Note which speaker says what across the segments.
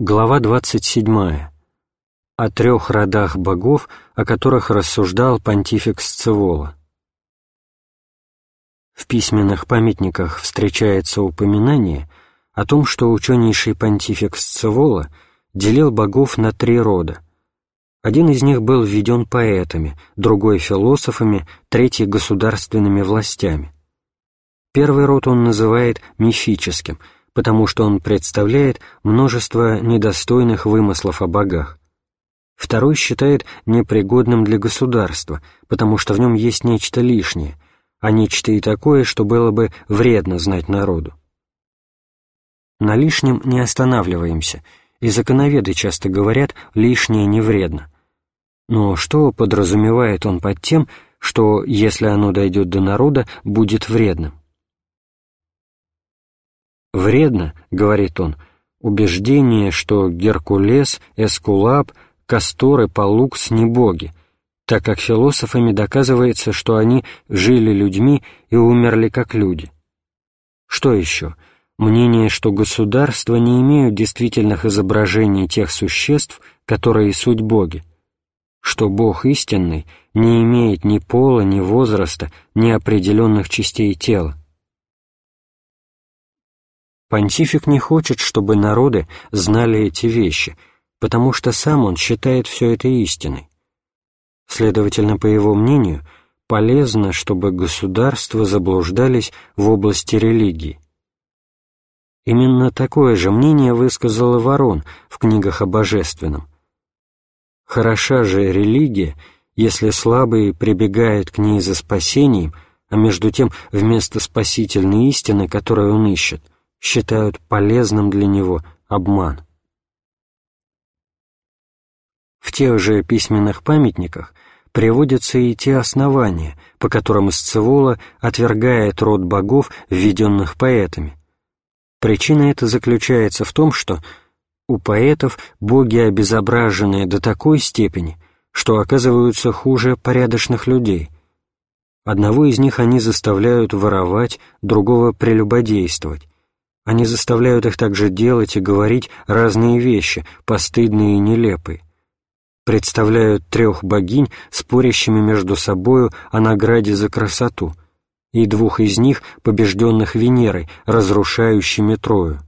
Speaker 1: Глава 27. О трех родах богов, о которых рассуждал понтифик Сцевола. В письменных памятниках встречается упоминание о том, что ученейший понтифик Сцевола делил богов на три рода. Один из них был введен поэтами, другой — философами, третий — государственными властями. Первый род он называет мифическим — потому что он представляет множество недостойных вымыслов о богах. Второй считает непригодным для государства, потому что в нем есть нечто лишнее, а нечто и такое, что было бы вредно знать народу. На лишнем не останавливаемся, и законоведы часто говорят «лишнее не вредно». Но что подразумевает он под тем, что, если оно дойдет до народа, будет вредным? Вредно, говорит он, убеждение, что Геркулес, Эскулап, Кастор и Палукс не боги, так как философами доказывается, что они жили людьми и умерли как люди. Что еще? Мнение, что государства не имеют действительных изображений тех существ, которые суть боги, что Бог истинный не имеет ни пола, ни возраста, ни определенных частей тела. Понтифик не хочет, чтобы народы знали эти вещи, потому что сам он считает все это истиной. Следовательно, по его мнению, полезно, чтобы государства заблуждались в области религии. Именно такое же мнение высказал и Ворон в книгах о божественном. Хороша же религия, если слабый прибегает к ней за спасением, а между тем вместо спасительной истины, которую он ищет, считают полезным для него обман. В тех же письменных памятниках приводятся и те основания, по которым Сцевола отвергает род богов, введенных поэтами. Причина эта заключается в том, что у поэтов боги обезображены до такой степени, что оказываются хуже порядочных людей. Одного из них они заставляют воровать, другого прелюбодействовать, они заставляют их также делать и говорить разные вещи, постыдные и нелепые. Представляют трех богинь, спорящими между собою о награде за красоту, и двух из них, побежденных Венерой, разрушающими Трою.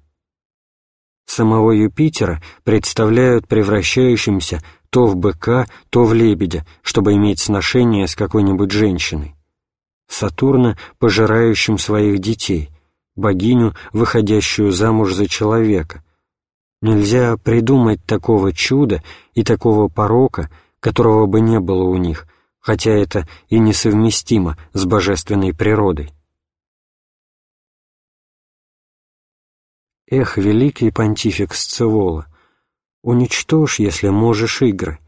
Speaker 1: Самого Юпитера представляют превращающимся то в быка, то в лебедя, чтобы иметь сношение с какой-нибудь женщиной. Сатурна, пожирающим своих детей, богиню, выходящую замуж за человека. Нельзя придумать такого чуда и такого порока, которого бы не было у них, хотя это и несовместимо с божественной природой. Эх, великий понтифик Сцевола, уничтожь, если можешь, игры,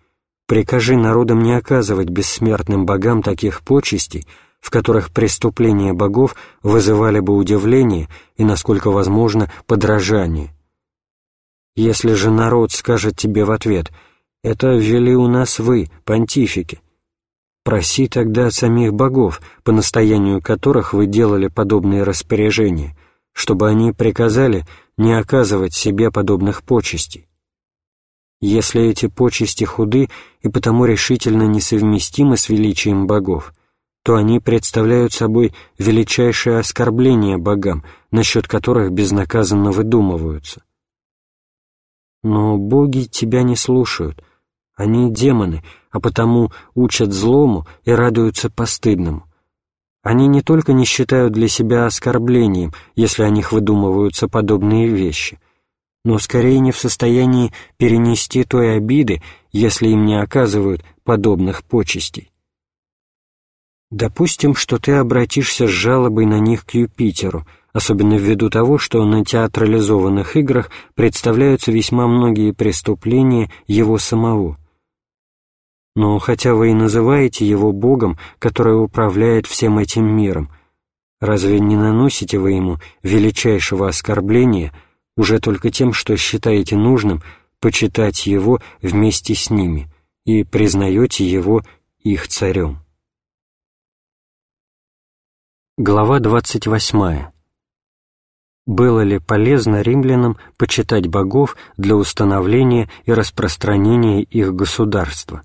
Speaker 1: прикажи народам не оказывать бессмертным богам таких почестей, в которых преступления богов вызывали бы удивление и, насколько возможно, подражание. Если же народ скажет тебе в ответ «Это ввели у нас вы, понтифики», проси тогда самих богов, по настоянию которых вы делали подобные распоряжения, чтобы они приказали не оказывать себе подобных почестей. Если эти почести худы и потому решительно несовместимы с величием богов, то они представляют собой величайшее оскорбление богам, насчет которых безнаказанно выдумываются. Но боги тебя не слушают, они демоны, а потому учат злому и радуются постыдному. Они не только не считают для себя оскорблением, если о них выдумываются подобные вещи, но скорее не в состоянии перенести той обиды, если им не оказывают подобных почестей. Допустим, что ты обратишься с жалобой на них к Юпитеру, особенно ввиду того, что на театрализованных играх представляются весьма многие преступления его самого. Но хотя вы и называете его Богом, который управляет всем этим миром, разве не наносите вы ему величайшего оскорбления уже только тем, что считаете нужным почитать его вместе с ними и признаете его их царем? Глава 28. было ли полезно римлянам почитать богов для установления и распространения их государства.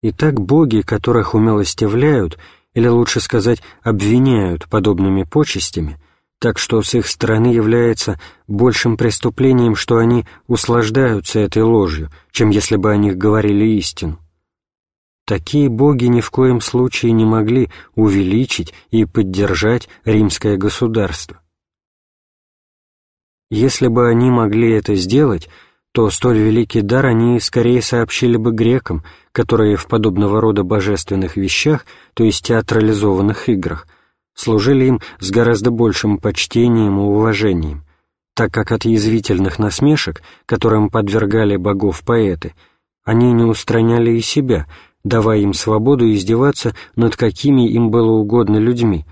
Speaker 1: Итак, боги, которых умилостивляют, или лучше сказать, обвиняют подобными почестями, так что с их стороны является большим преступлением, что они услаждаются этой ложью, чем если бы о них говорили истину. Такие боги ни в коем случае не могли увеличить и поддержать римское государство. Если бы они могли это сделать, то столь великий дар они скорее сообщили бы грекам, которые в подобного рода божественных вещах, то есть театрализованных играх, служили им с гораздо большим почтением и уважением, так как от язвительных насмешек, которым подвергали богов поэты, они не устраняли и себя – давая им свободу издеваться над какими им было угодно людьми,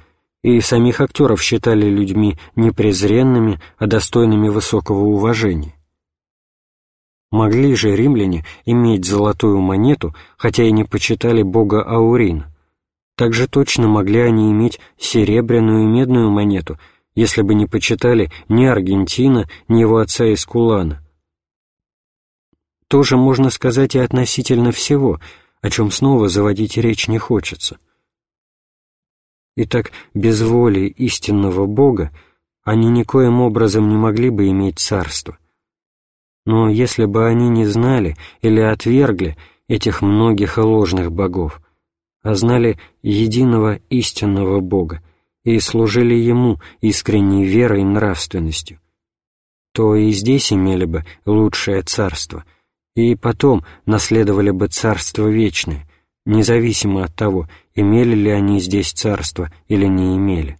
Speaker 1: и самих актеров считали людьми не презренными, а достойными высокого уважения. Могли же римляне иметь золотую монету, хотя и не почитали бога Аурин. Также точно могли они иметь серебряную и медную монету, если бы не почитали ни Аргентина, ни его отца Эскулана. Тоже можно сказать и относительно всего — о чем снова заводить речь не хочется. Итак, без воли истинного Бога они никоим образом не могли бы иметь царство. Но если бы они не знали или отвергли этих многих и ложных богов, а знали единого истинного Бога и служили Ему искренней верой и нравственностью, то и здесь имели бы лучшее царство — и потом наследовали бы Царство Вечное, независимо от того, имели ли они здесь царство или не имели.